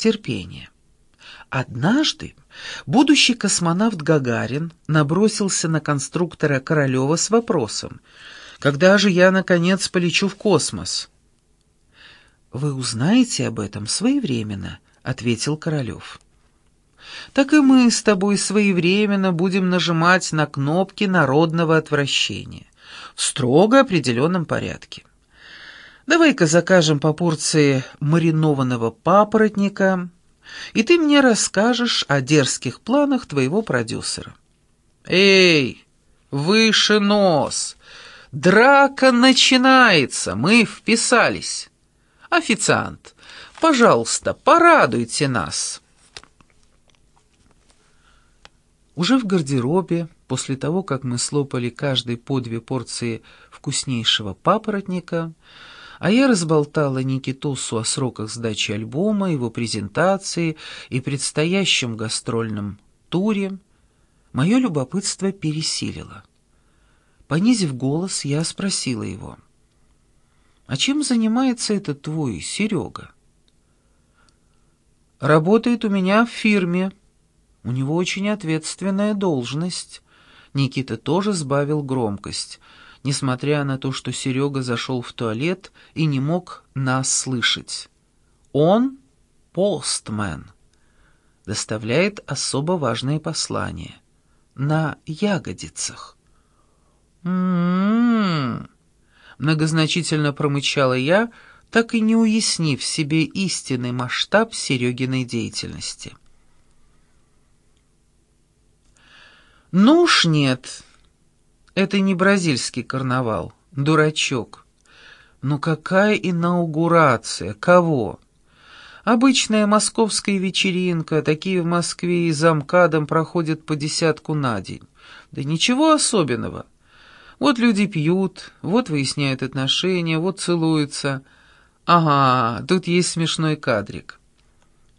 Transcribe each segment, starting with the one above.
терпение. Однажды будущий космонавт Гагарин набросился на конструктора Королева с вопросом, «Когда же я, наконец, полечу в космос?» «Вы узнаете об этом своевременно», — ответил Королев. «Так и мы с тобой своевременно будем нажимать на кнопки народного отвращения в строго определенном порядке. Давай-ка закажем по порции маринованного папоротника, и ты мне расскажешь о дерзких планах твоего продюсера. Эй, выше нос! Драка начинается, мы вписались. Официант, пожалуйста, порадуйте нас. Уже в гардеробе, после того, как мы слопали каждый по две порции вкуснейшего папоротника, а я разболтала Никитосу о сроках сдачи альбома, его презентации и предстоящем гастрольном туре. Мое любопытство пересилило. Понизив голос, я спросила его. «А чем занимается этот твой Серега?» «Работает у меня в фирме. У него очень ответственная должность». Никита тоже сбавил громкость — несмотря на то, что Серега зашел в туалет и не мог нас слышать. Он — постмен, доставляет особо важные послания. На ягодицах. «М-м-м», многозначительно промычала я, так и не уяснив себе истинный масштаб Серегиной деятельности. «Ну уж нет», это не бразильский карнавал. Дурачок. Ну какая инаугурация? Кого? Обычная московская вечеринка, такие в Москве и замкадом проходят по десятку на день. Да ничего особенного. Вот люди пьют, вот выясняют отношения, вот целуются. Ага, тут есть смешной кадрик.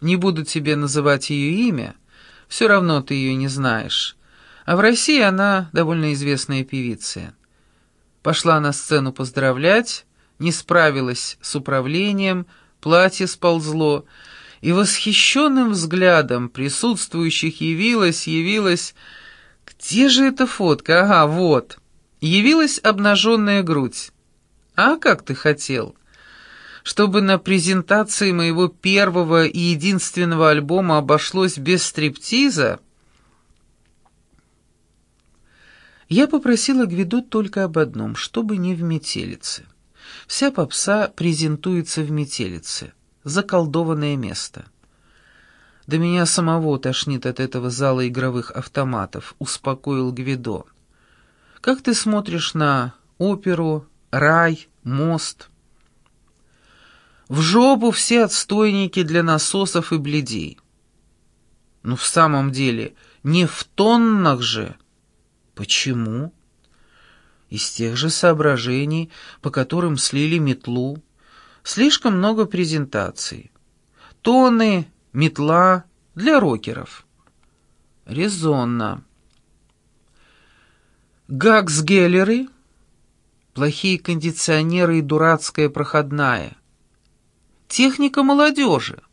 Не буду тебе называть ее имя, все равно ты ее не знаешь. А в России она довольно известная певица. Пошла на сцену поздравлять, не справилась с управлением, платье сползло, и восхищенным взглядом присутствующих явилась, явилась... Где же эта фотка? Ага, вот. Явилась обнаженная грудь. А как ты хотел? Чтобы на презентации моего первого и единственного альбома обошлось без стриптиза? Я попросила Гвидо только об одном, чтобы не в метелице. Вся попса презентуется в метелице. Заколдованное место. Да меня самого тошнит от этого зала игровых автоматов, успокоил Гвидо. Как ты смотришь на оперу, рай, мост? В жопу все отстойники для насосов и бледей. Ну, в самом деле, не в тоннах же, Почему? Из тех же соображений, по которым слили метлу. Слишком много презентаций. Тоны, метла для рокеров. Резонно. Гаксгеллеры, плохие кондиционеры и дурацкая проходная. Техника молодежи.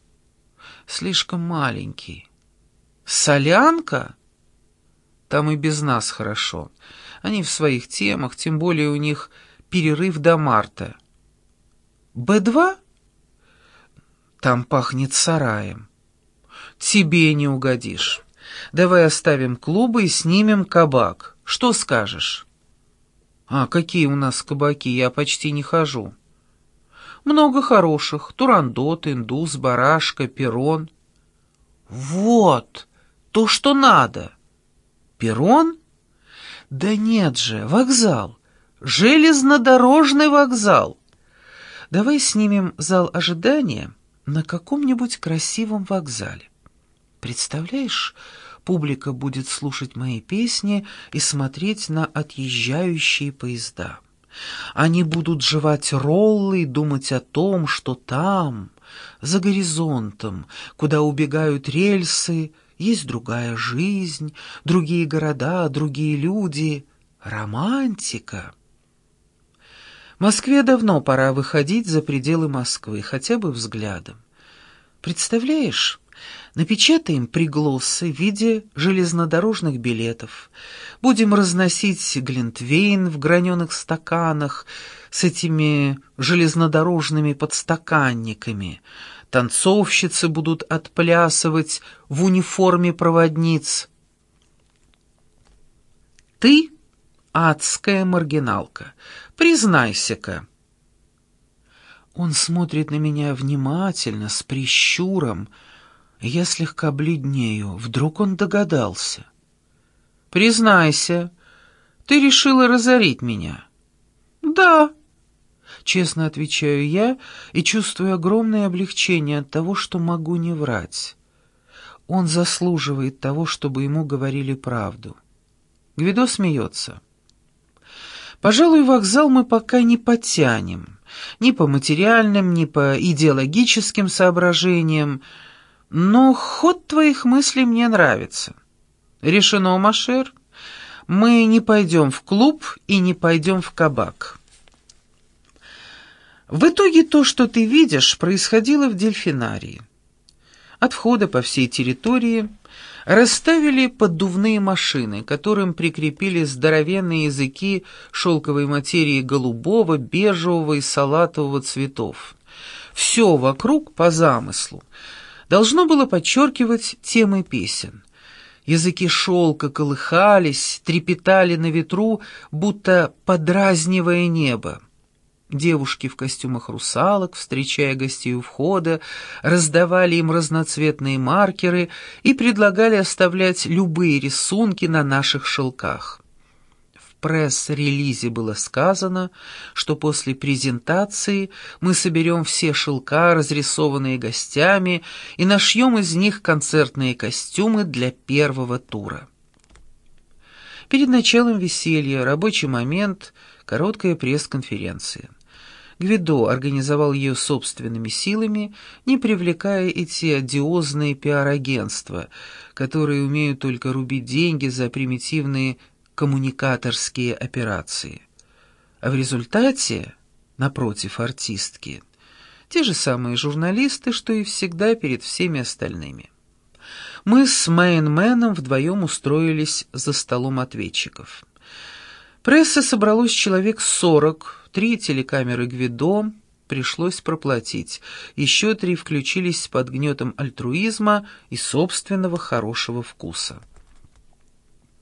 Слишком маленький. Солянка? Там и без нас хорошо. Они в своих темах, тем более у них перерыв до марта. Б-2? Там пахнет сараем. Тебе не угодишь. Давай оставим клубы и снимем кабак. Что скажешь? А какие у нас кабаки? Я почти не хожу. Много хороших. Турандот, индус, барашка, перрон. Вот, то, что надо. Перрон? Да нет же, вокзал. Железнодорожный вокзал. Давай снимем зал ожидания на каком-нибудь красивом вокзале. Представляешь, публика будет слушать мои песни и смотреть на отъезжающие поезда. Они будут жевать роллы и думать о том, что там, за горизонтом, куда убегают рельсы, есть другая жизнь, другие города, другие люди. Романтика. Москве давно пора выходить за пределы Москвы, хотя бы взглядом. Представляешь, напечатаем приглассы в виде железнодорожных билетов, будем разносить глинтвейн в граненых стаканах с этими железнодорожными подстаканниками, танцовщицы будут отплясывать в униформе проводниц. Ты адская маргиналка, признайся-ка. Он смотрит на меня внимательно, с прищуром. Я слегка бледнею. Вдруг он догадался. «Признайся, ты решила разорить меня?» «Да», — честно отвечаю я и чувствую огромное облегчение от того, что могу не врать. Он заслуживает того, чтобы ему говорили правду. Гвидо смеется. «Пожалуй, вокзал мы пока не потянем» ни по материальным, ни по идеологическим соображениям, но ход твоих мыслей мне нравится. Решено, Машер, мы не пойдем в клуб и не пойдем в кабак. В итоге то, что ты видишь, происходило в дельфинарии. От входа по всей территории расставили поддувные машины, которым прикрепили здоровенные языки шелковой материи голубого, бежевого и салатового цветов. Все вокруг по замыслу должно было подчеркивать темы песен. Языки шелка колыхались, трепетали на ветру, будто подразнивая небо. Девушки в костюмах русалок, встречая гостей у входа, раздавали им разноцветные маркеры и предлагали оставлять любые рисунки на наших шелках. В пресс-релизе было сказано, что после презентации мы соберем все шелка, разрисованные гостями, и нашьем из них концертные костюмы для первого тура. Перед началом веселья, рабочий момент, короткая пресс-конференция. Гвидо организовал ее собственными силами, не привлекая эти одиозные пиар-агентства, которые умеют только рубить деньги за примитивные коммуникаторские операции. А в результате, напротив артистки, те же самые журналисты, что и всегда перед всеми остальными. Мы с Мэйнменом вдвоем устроились за столом ответчиков. Пресса собралось человек сорок, Три телекамеры Гвидо пришлось проплатить, еще три включились под гнетом альтруизма и собственного хорошего вкуса.